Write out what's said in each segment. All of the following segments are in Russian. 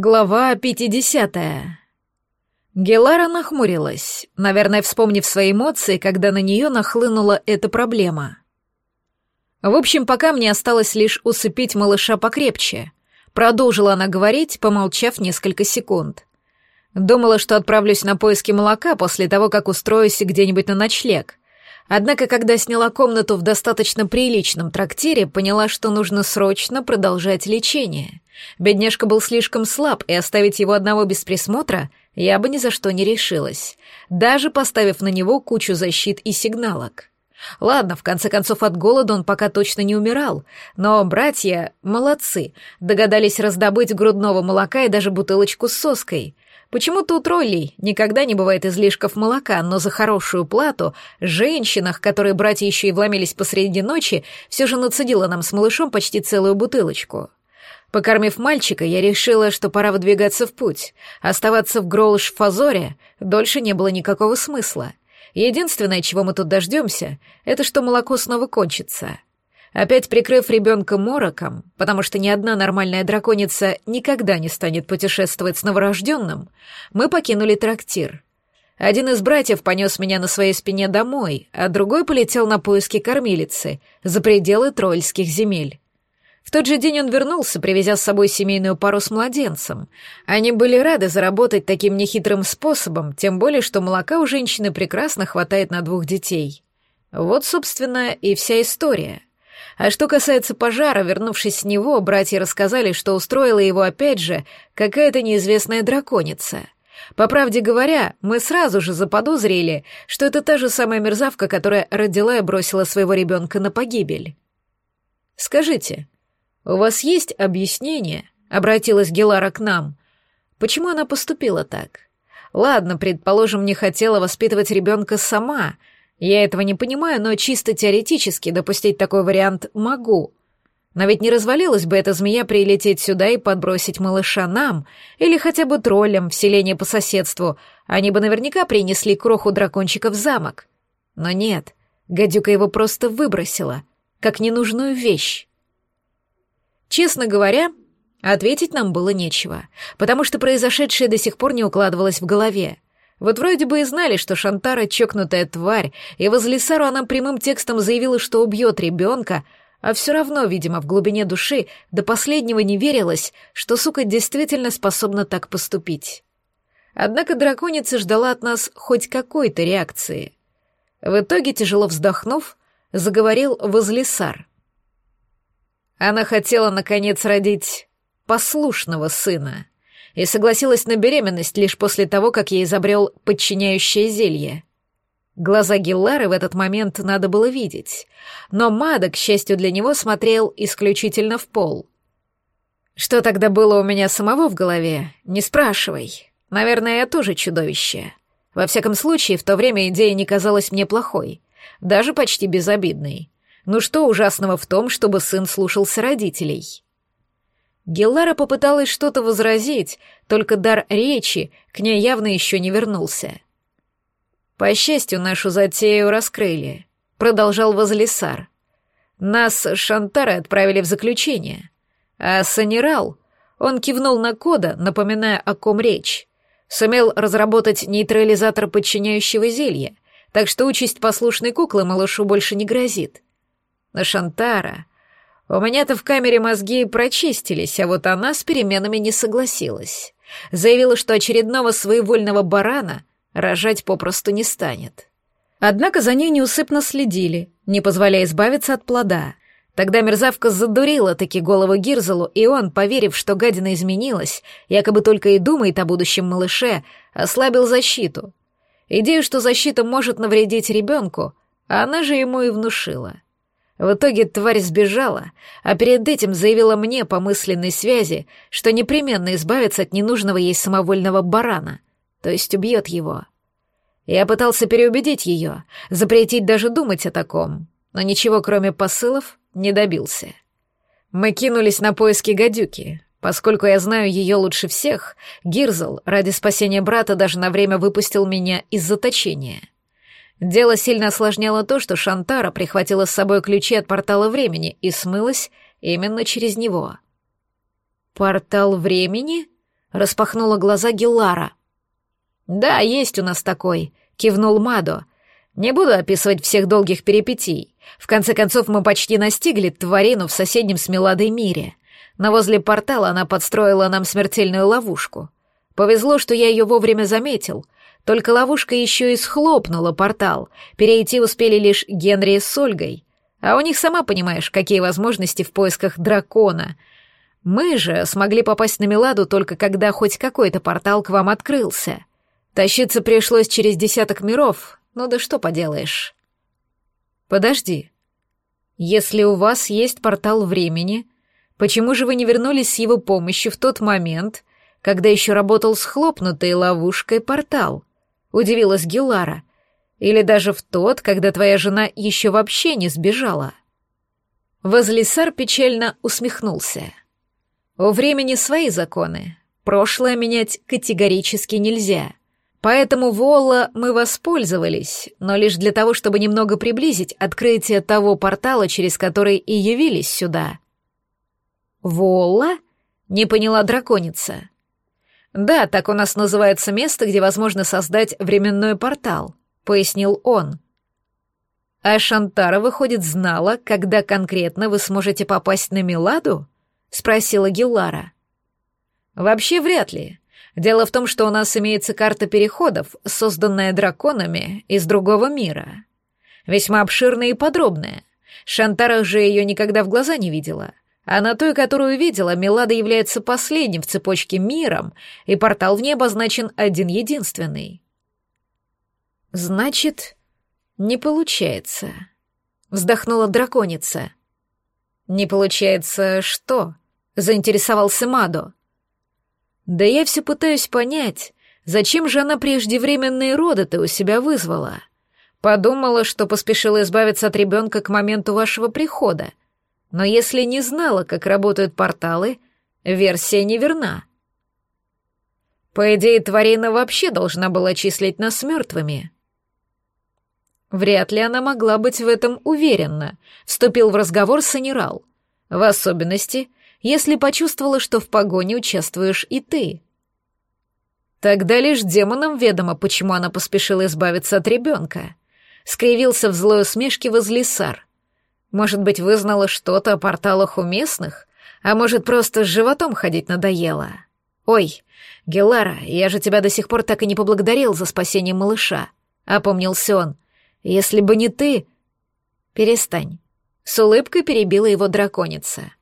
Глава 50. Гелара нахмурилась, наверное, вспомнив свои эмоции, когда на нее нахлынула эта проблема. В общем, пока мне осталось лишь усыпить малыша покрепче. Продолжила она говорить, помолчав несколько секунд. Думала, что отправлюсь на поиски молока после того, как устроюсь где-нибудь на ночлег. Однако, когда сняла комнату в достаточно приличном трактире, поняла, что нужно срочно продолжать лечение. Бедняжка был слишком слаб, и оставить его одного без присмотра я бы ни за что не решилась, даже поставив на него кучу защит и сигналок. Ладно, в конце концов, от голода он пока точно не умирал, но братья молодцы, догадались раздобыть грудного молока и даже бутылочку с соской — Почему-то у троллей никогда не бывает излишков молока, но за хорошую плату женщинах, которые братья еще и вломились посреди ночи, все же нацедила нам с малышом почти целую бутылочку. Покормив мальчика, я решила, что пора выдвигаться в путь. Оставаться в Гроулш-Фазоре дольше не было никакого смысла. Единственное, чего мы тут дождемся, это что молоко снова кончится. Опять прикрыв ребенка мороком, потому что ни одна нормальная драконица никогда не станет путешествовать с новорожденным, мы покинули трактир. Один из братьев понес меня на своей спине домой, а другой полетел на поиски кормилицы за пределы тролльских земель. В тот же день он вернулся, привезя с собой семейную пару с младенцем. Они были рады заработать таким нехитрым способом, тем более, что молока у женщины прекрасно хватает на двух детей. Вот, собственно, и вся история — а что касается пожара, вернувшись с него, братья рассказали, что устроила его опять же какая-то неизвестная драконица. По правде говоря, мы сразу же заподозрили, что это та же самая мерзавка, которая родила и бросила своего ребенка на погибель. «Скажите, у вас есть объяснение?» — обратилась Гелара к нам. «Почему она поступила так?» Ладно, предположим, не хотела воспитывать ребенка сама, я этого не понимаю, но чисто теоретически допустить такой вариант могу. Но ведь не развалилась бы эта змея прилететь сюда и подбросить малыша нам, или хотя бы троллям в селение по соседству. Они бы наверняка принесли кроху дракончика в замок. Но нет, гадюка его просто выбросила, как ненужную вещь. Честно говоря, ответить нам было нечего, потому что произошедшее до сих пор не укладывалось в голове. Вот вроде бы и знали, что Шантара чокнутая тварь, и возле Сару она прямым текстом заявила, что убьет ребенка, а все равно, видимо, в глубине души до последнего не верилось, что сука действительно способна так поступить. Однако драконица ждала от нас хоть какой-то реакции. В итоге, тяжело вздохнув, заговорил Возлисар. Она хотела, наконец, родить послушного сына — и согласилась на беременность лишь после того, как я изобрел подчиняющее зелье. Глаза Гиллары в этот момент надо было видеть, но Мада, к счастью для него, смотрел исключительно в пол. Что тогда было у меня самого в голове, не спрашивай. Наверное, я тоже чудовище. Во всяком случае, в то время идея не казалась мне плохой, даже почти безобидной. Ну что ужасного в том, чтобы сын слушался родителей? Геллара попыталась что-то возразить, только дар речи к ней явно еще не вернулся. «По счастью, нашу затею раскрыли», — продолжал Возлисар. «Нас с Шантарой отправили в заключение, а Санирал, он кивнул на кода, напоминая, о ком речь, сумел разработать нейтрализатор подчиняющего зелья, так что участь послушной куклы малышу больше не грозит. Но Шантара у меня-то в камере мозги прочистились, а вот она с переменами не согласилась. Заявила, что очередного своевольного барана рожать попросту не станет. Однако за ней неусыпно следили, не позволяя избавиться от плода. Тогда мерзавка задурила таки голову Гирзелу, и он, поверив, что гадина изменилась, якобы только и думает о будущем малыше, ослабил защиту. Идею, что защита может навредить ребенку, она же ему и внушила — в итоге тварь сбежала, а перед этим заявила мне по мысленной связи, что непременно избавится от ненужного ей самовольного барана, то есть убьет его. Я пытался переубедить ее, запретить даже думать о таком, но ничего кроме посылов не добился. Мы кинулись на поиски гадюки. Поскольку я знаю ее лучше всех, Гирзл ради спасения брата даже на время выпустил меня из заточения — Дело сильно осложняло то, что Шантара прихватила с собой ключи от портала времени и смылась именно через него. «Портал времени?» — распахнула глаза Геллара. «Да, есть у нас такой», — кивнул Мадо. «Не буду описывать всех долгих перипетий. В конце концов, мы почти настигли тварину в соседнем с Меладой мире. Но возле портала она подстроила нам смертельную ловушку. Повезло, что я ее вовремя заметил. Только ловушка еще и схлопнула портал. Перейти успели лишь Генри с Ольгой. А у них, сама понимаешь, какие возможности в поисках дракона. Мы же смогли попасть на Меладу только когда хоть какой-то портал к вам открылся. Тащиться пришлось через десяток миров, ну да что поделаешь. Подожди. Если у вас есть портал времени, почему же вы не вернулись с его помощью в тот момент, когда еще работал схлопнутой ловушкой портал? Удивилась Гилара. Или даже в тот, когда твоя жена еще вообще не сбежала. Возлисар печально усмехнулся. У времени свои законы. Прошлое менять категорически нельзя. Поэтому Волла мы воспользовались, но лишь для того, чтобы немного приблизить открытие того портала, через который и явились сюда. Волла? Не поняла драконица. Да, так у нас называется место, где возможно создать временной портал пояснил он. А Шантара, выходит, знала, когда конкретно вы сможете попасть на Миладу? спросила Гиллара. Вообще вряд ли. Дело в том, что у нас имеется карта переходов, созданная драконами из другого мира. Весьма обширная и подробная. Шантара же ее никогда в глаза не видела. А на той, которую видела, Милада является последним в цепочке миром, и портал в ней обозначен один-единственный. «Значит, не получается», — вздохнула драконица. «Не получается что?» — заинтересовался Мадо. «Да я все пытаюсь понять, зачем же она преждевременные роды-то у себя вызвала? Подумала, что поспешила избавиться от ребенка к моменту вашего прихода. Но если не знала, как работают порталы, версия неверна». По идее, Тварина вообще должна была числить нас мертвыми. Вряд ли она могла быть в этом уверена, вступил в разговор Санирал. В особенности, если почувствовала, что в погоне участвуешь и ты. Тогда лишь демонам ведомо, почему она поспешила избавиться от ребенка. Скривился в злой усмешке возле сар. Может быть, вызнала что-то о порталах у местных? А может, просто с животом ходить надоело? Ой, Гелара, я же тебя до сих пор так и не поблагодарил за спасение малыша. Опомнился он. Если бы не ты... Перестань. С улыбкой перебила его драконица.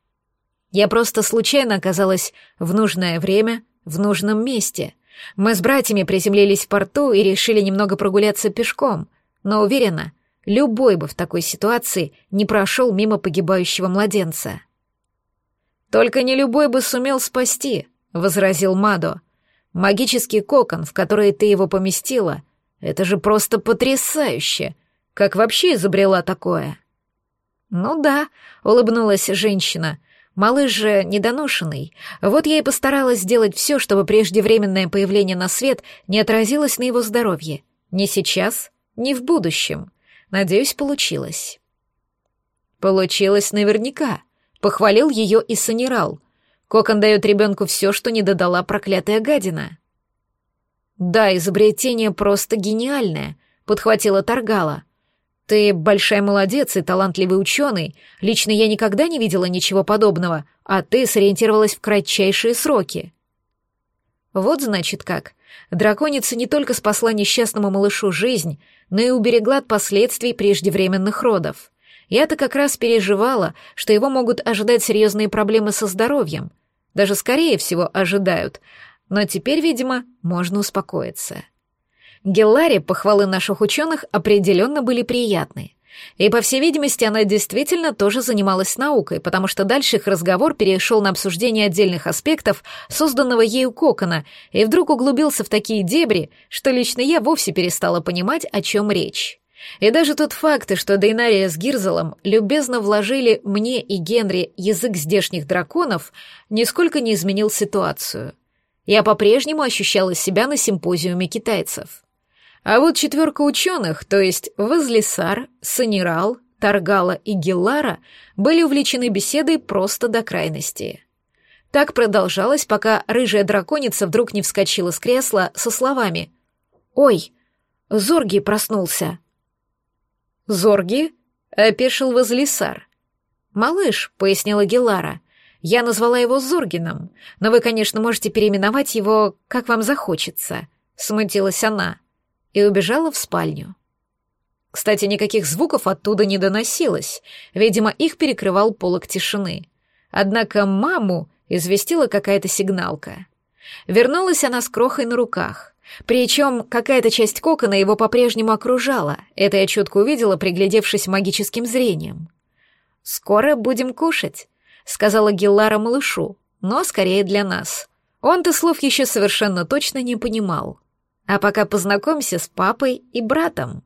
Я просто случайно оказалась в нужное время, в нужном месте. Мы с братьями приземлились в порту и решили немного прогуляться пешком, но уверена, любой бы в такой ситуации не прошел мимо погибающего младенца. «Только не любой бы сумел спасти», — возразил Мадо. «Магический кокон, в который ты его поместила, это же просто потрясающе! Как вообще изобрела такое?» «Ну да», — улыбнулась женщина. «Малыш же недоношенный. Вот я и постаралась сделать все, чтобы преждевременное появление на свет не отразилось на его здоровье. Ни сейчас, ни в будущем. Надеюсь, получилось». «Получилось наверняка», — похвалил ее и Санирал. «Кокон дает ребенку все, что не додала проклятая гадина». «Да, изобретение просто гениальное», — подхватила Таргала. «Ты большая молодец и талантливый ученый. Лично я никогда не видела ничего подобного, а ты сориентировалась в кратчайшие сроки». Вот значит как. Драконица не только спасла несчастному малышу жизнь, но и уберегла от последствий преждевременных родов. Я-то как раз переживала, что его могут ожидать серьезные проблемы со здоровьем. Даже скорее всего ожидают, но теперь, видимо, можно успокоиться. Гелларе похвалы наших ученых определенно были приятны. И, по всей видимости, она действительно тоже занималась наукой, потому что дальше их разговор перешел на обсуждение отдельных аспектов созданного ею кокона и вдруг углубился в такие дебри, что лично я вовсе перестала понимать, о чем речь. И даже тот факт, что Дейнария с Гирзелом любезно вложили мне и Генри язык здешних драконов, нисколько не изменил ситуацию — я по-прежнему ощущала себя на симпозиуме китайцев. А вот четверка ученых, то есть Возлисар, Санирал, Таргала и Геллара, были увлечены беседой просто до крайности. Так продолжалось, пока рыжая драконица вдруг не вскочила с кресла со словами «Ой, Зорги проснулся». «Зорги?» — опешил Возлисар. «Малыш», — пояснила Гелара, — «я назвала его Зоргином, но вы, конечно, можете переименовать его, как вам захочется», — смутилась она и убежала в спальню. Кстати, никаких звуков оттуда не доносилось, видимо, их перекрывал полог тишины. Однако маму известила какая-то сигналка. Вернулась она с крохой на руках. Причем какая-то часть кокона его по-прежнему окружала. Это я четко увидела, приглядевшись магическим зрением. «Скоро будем кушать», — сказала Геллара малышу, но скорее для нас. Он-то слов еще совершенно точно не понимал. А пока познакомься с папой и братом.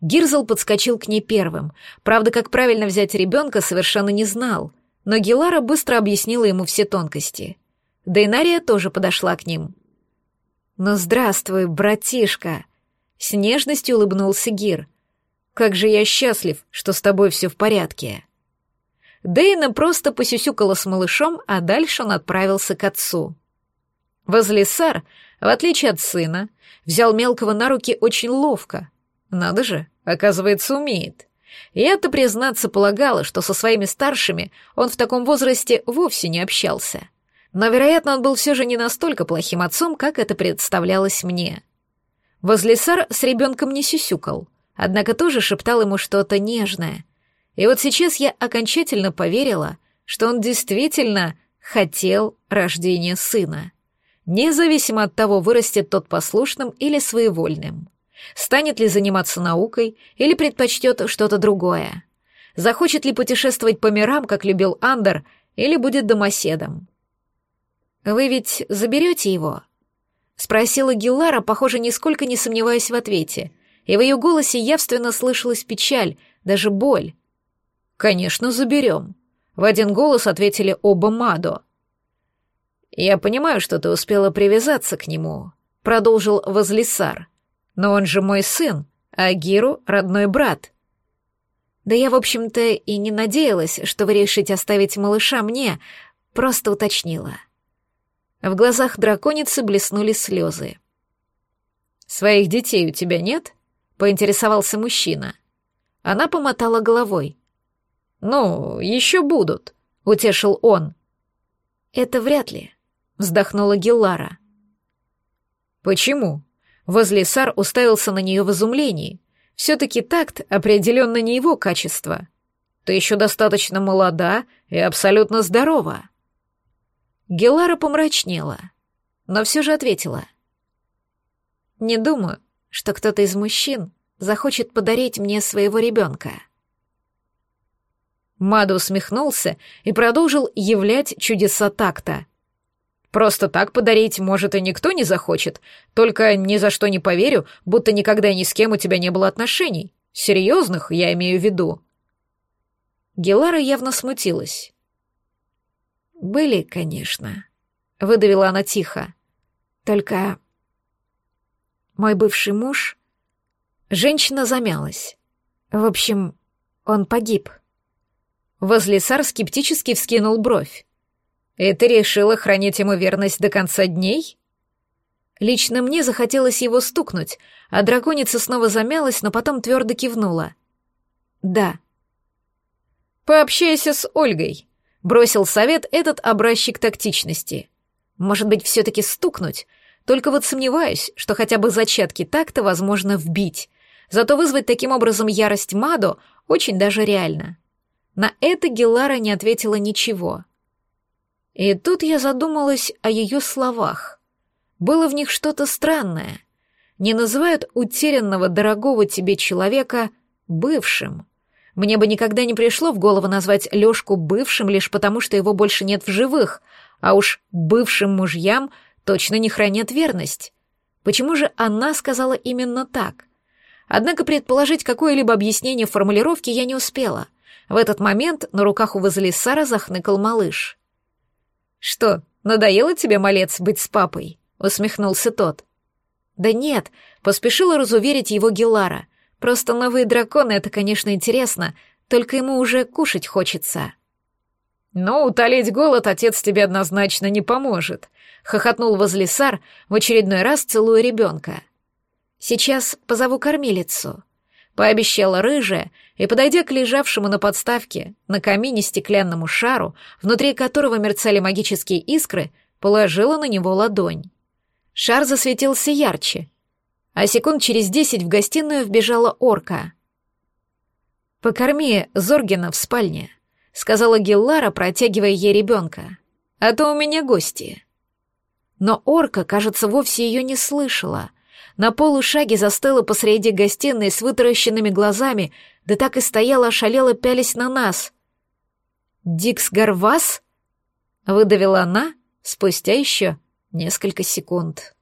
Гирзл подскочил к ней первым. Правда, как правильно взять ребенка, совершенно не знал — но Гелара быстро объяснила ему все тонкости. Дейнария тоже подошла к ним. «Ну, здравствуй, братишка!» С нежностью улыбнулся Гир. «Как же я счастлив, что с тобой все в порядке!» Дейна просто посюсюкала с малышом, а дальше он отправился к отцу. Возлесар, в отличие от сына, взял мелкого на руки очень ловко. Надо же, оказывается, умеет. Я-то, признаться, полагала, что со своими старшими он в таком возрасте вовсе не общался. Но, вероятно, он был все же не настолько плохим отцом, как это представлялось мне. Возлесар с ребенком не сюсюкал, однако тоже шептал ему что-то нежное. И вот сейчас я окончательно поверила, что он действительно хотел рождения сына, независимо от того, вырастет тот послушным или своевольным. Станет ли заниматься наукой или предпочтет что-то другое? Захочет ли путешествовать по мирам, как любил Андер, или будет домоседом? «Вы ведь заберете его?» — спросила Гиллара, похоже, нисколько не сомневаясь в ответе, и в ее голосе явственно слышалась печаль, даже боль. «Конечно, заберем», — в один голос ответили оба Мадо. «Я понимаю, что ты успела привязаться к нему», — продолжил Возлисар. Но он же мой сын, а Гиру — родной брат. Да я, в общем-то, и не надеялась, что вы решите оставить малыша мне, просто уточнила. В глазах драконицы блеснули слезы. «Своих детей у тебя нет?» — поинтересовался мужчина. Она помотала головой. «Ну, еще будут», — утешил он. «Это вряд ли», — вздохнула Геллара. «Почему?» Возлесар уставился на нее в изумлении. Все-таки такт определенно не его качество. Ты еще достаточно молода и абсолютно здорова. Гелара помрачнела, но все же ответила. Не думаю, что кто-то из мужчин захочет подарить мне своего ребенка. Мада усмехнулся и продолжил являть чудеса такта — Просто так подарить, может, и никто не захочет. Только ни за что не поверю, будто никогда ни с кем у тебя не было отношений. Серьезных, я имею в виду. Гелара явно смутилась. «Были, конечно», — выдавила она тихо. «Только мой бывший муж...» Женщина замялась. В общем, он погиб. Возлесар скептически вскинул бровь. «И ты решила хранить ему верность до конца дней?» Лично мне захотелось его стукнуть, а драконица снова замялась, но потом твердо кивнула. «Да». «Пообщайся с Ольгой», — бросил совет этот образчик тактичности. «Может быть, все-таки стукнуть? Только вот сомневаюсь, что хотя бы зачатки так-то возможно вбить. Зато вызвать таким образом ярость Мадо очень даже реально». На это Гелара не ответила ничего — и тут я задумалась о ее словах. Было в них что-то странное. Не называют утерянного дорогого тебе человека бывшим. Мне бы никогда не пришло в голову назвать Лёшку бывшим лишь потому, что его больше нет в живых, а уж бывшим мужьям точно не хранят верность. Почему же она сказала именно так? Однако предположить какое-либо объяснение формулировки я не успела. В этот момент на руках у Вазелисара захныкал малыш. «Что, надоело тебе, малец, быть с папой?» — усмехнулся тот. «Да нет», — поспешила разуверить его Гелара. «Просто новые драконы — это, конечно, интересно, только ему уже кушать хочется». «Но утолить голод отец тебе однозначно не поможет», — хохотнул возле Сар, в очередной раз целуя ребенка. «Сейчас позову кормилицу», — пообещала рыжая и, подойдя к лежавшему на подставке на камине стеклянному шару, внутри которого мерцали магические искры, положила на него ладонь. Шар засветился ярче, а секунд через десять в гостиную вбежала орка. «Покорми Зоргина в спальне», — сказала Геллара, протягивая ей ребенка. «А то у меня гости». Но орка, кажется, вовсе ее не слышала. На полушаге застыла посреди гостиной с вытаращенными глазами, да так и стояла, ошалела, пялись на нас. «Дикс Гарвас?» — выдавила она спустя еще несколько секунд.